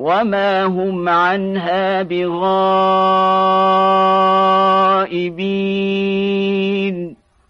وما هم عنها بغائبين